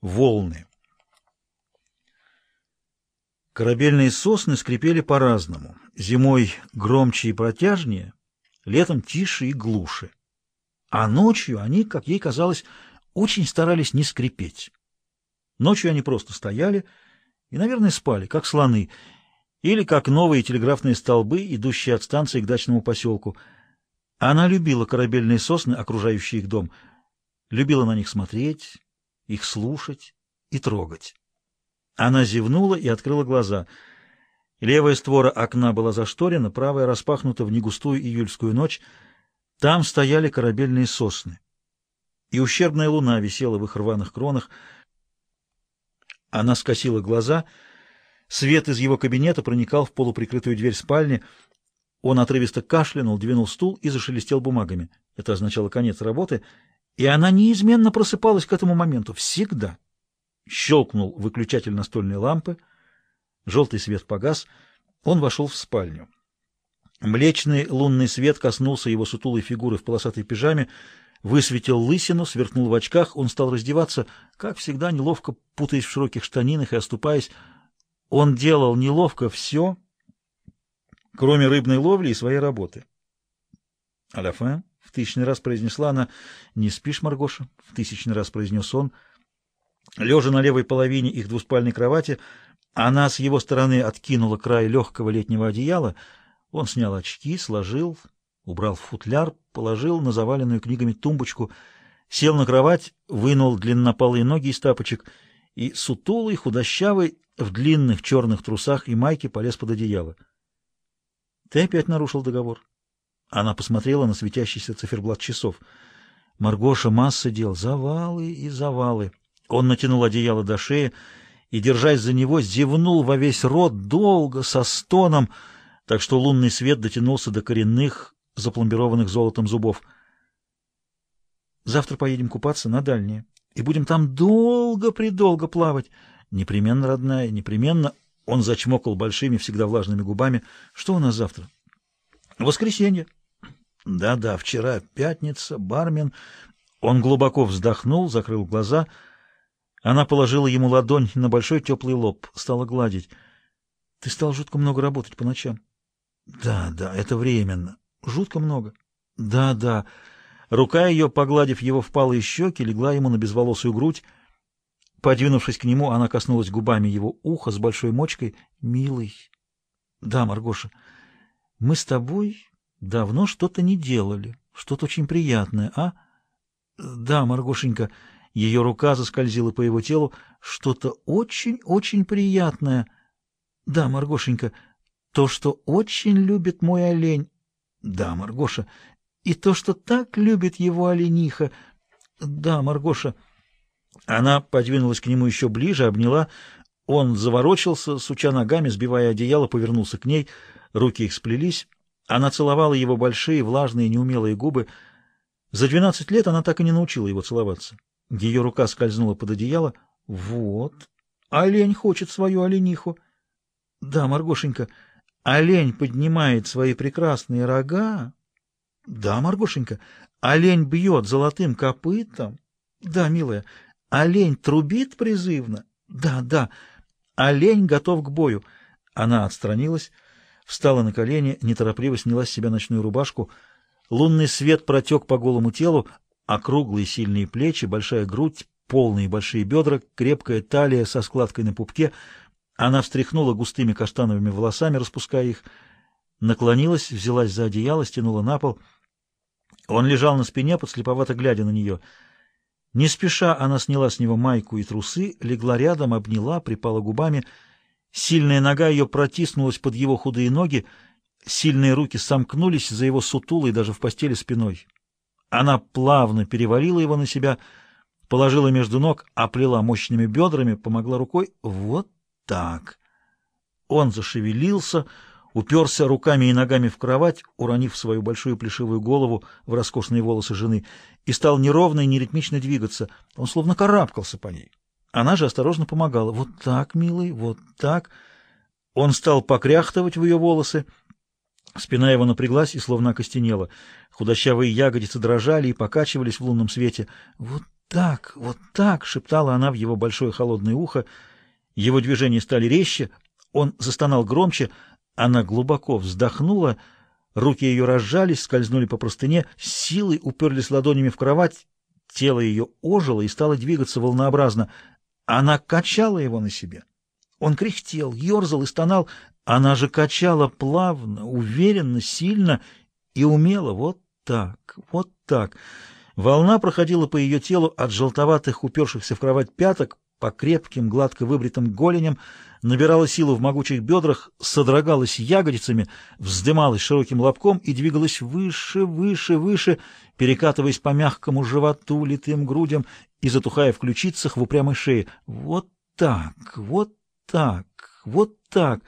Волны. Корабельные сосны скрипели по-разному. Зимой громче и протяжнее, летом тише и глуше. А ночью они, как ей казалось, очень старались не скрипеть. Ночью они просто стояли и, наверное, спали, как слоны, или как новые телеграфные столбы, идущие от станции к дачному поселку. Она любила корабельные сосны, окружающие их дом, любила на них смотреть, их слушать и трогать. Она зевнула и открыла глаза. Левая створа окна была зашторена, правая распахнута в негустую июльскую ночь. Там стояли корабельные сосны. И ущербная луна висела в их рваных кронах. Она скосила глаза. Свет из его кабинета проникал в полуприкрытую дверь спальни. Он отрывисто кашлянул, двинул стул и зашелестел бумагами. Это означало конец работы — и она неизменно просыпалась к этому моменту, всегда. Щелкнул выключатель настольной лампы, желтый свет погас, он вошел в спальню. Млечный лунный свет коснулся его сутулой фигуры в полосатой пижаме, высветил лысину, сверкнул в очках, он стал раздеваться, как всегда, неловко путаясь в широких штанинах и оступаясь. Он делал неловко все, кроме рыбной ловли и своей работы. Аляфен в тысячный раз произнесла она. «Не спишь, Маргоша?» — в тысячный раз произнес он. Лежа на левой половине их двуспальной кровати, она с его стороны откинула край легкого летнего одеяла. Он снял очки, сложил, убрал в футляр, положил на заваленную книгами тумбочку, сел на кровать, вынул длиннопалые ноги из тапочек и, сутулый, худощавый, в длинных черных трусах и майке полез под одеяло. — Ты опять нарушил договор. Она посмотрела на светящийся циферблат часов. Маргоша масса дел, завалы и завалы. Он натянул одеяло до шеи и, держась за него, зевнул во весь рот долго, со стоном, так что лунный свет дотянулся до коренных, запломбированных золотом зубов. «Завтра поедем купаться на дальнее, и будем там долго-предолго плавать. Непременно, родная, непременно...» Он зачмокал большими, всегда влажными губами. «Что у нас завтра?» «Воскресенье». Да-да, вчера пятница, бармен. Он глубоко вздохнул, закрыл глаза. Она положила ему ладонь на большой теплый лоб, стала гладить. Ты стал жутко много работать по ночам. Да, да, это временно. Жутко много. Да, да. Рука ее, погладив его впалые щеки, легла ему на безволосую грудь. Подвинувшись к нему, она коснулась губами его уха с большой мочкой. «Милый». «Да, Маргоша, мы с тобой Давно что-то не делали, что-то очень приятное, а? Да, Маргошенька, ее рука заскользила по его телу, что-то очень-очень приятное. Да, Маргошенька, то, что очень любит мой олень. Да, Маргоша, и то, что так любит его олениха. Да, Маргоша. Она подвинулась к нему еще ближе, обняла. Он заворочился, суча ногами, сбивая одеяло, повернулся к ней. Руки их сплелись. Она целовала его большие, влажные, неумелые губы. За двенадцать лет она так и не научила его целоваться. Ее рука скользнула под одеяло. Вот. Олень хочет свою олениху. Да, Маргошенька, олень поднимает свои прекрасные рога. Да, Маргошенька, олень бьет золотым копытом. Да, милая, олень трубит призывно. Да, да, олень готов к бою. Она отстранилась встала на колени, неторопливо сняла с себя ночную рубашку. Лунный свет протек по голому телу, округлые сильные плечи, большая грудь, полные большие бедра, крепкая талия со складкой на пупке. Она встряхнула густыми каштановыми волосами, распуская их, наклонилась, взялась за одеяло, стянула на пол. Он лежал на спине, подслеповато глядя на нее. Не спеша она сняла с него майку и трусы, легла рядом, обняла, припала губами — Сильная нога ее протиснулась под его худые ноги, сильные руки сомкнулись за его сутулой даже в постели спиной. Она плавно перевалила его на себя, положила между ног, оплела мощными бедрами, помогла рукой. Вот так. Он зашевелился, уперся руками и ногами в кровать, уронив свою большую плешивую голову в роскошные волосы жены, и стал неровно и неритмично двигаться. Он словно карабкался по ней. Она же осторожно помогала. «Вот так, милый, вот так». Он стал покряхтывать в ее волосы. Спина его напряглась и словно окостенела. Худощавые ягодицы дрожали и покачивались в лунном свете. «Вот так, вот так!» — шептала она в его большое холодное ухо. Его движения стали резче, он застонал громче, она глубоко вздохнула, руки ее разжались, скользнули по простыне, силой уперлись ладонями в кровать, тело ее ожило и стало двигаться волнообразно. Она качала его на себе. Он кряхтел, ерзал и стонал. Она же качала плавно, уверенно, сильно и умело. Вот так, вот так. Волна проходила по ее телу от желтоватых, упершихся в кровать пяток, по крепким, гладко выбритым голеням, набирала силу в могучих бедрах, содрогалась ягодицами, вздымалась широким лобком и двигалась выше, выше, выше, перекатываясь по мягкому животу, литым грудям и затухая в ключицах в упрямой шее. Вот так, вот так, вот так.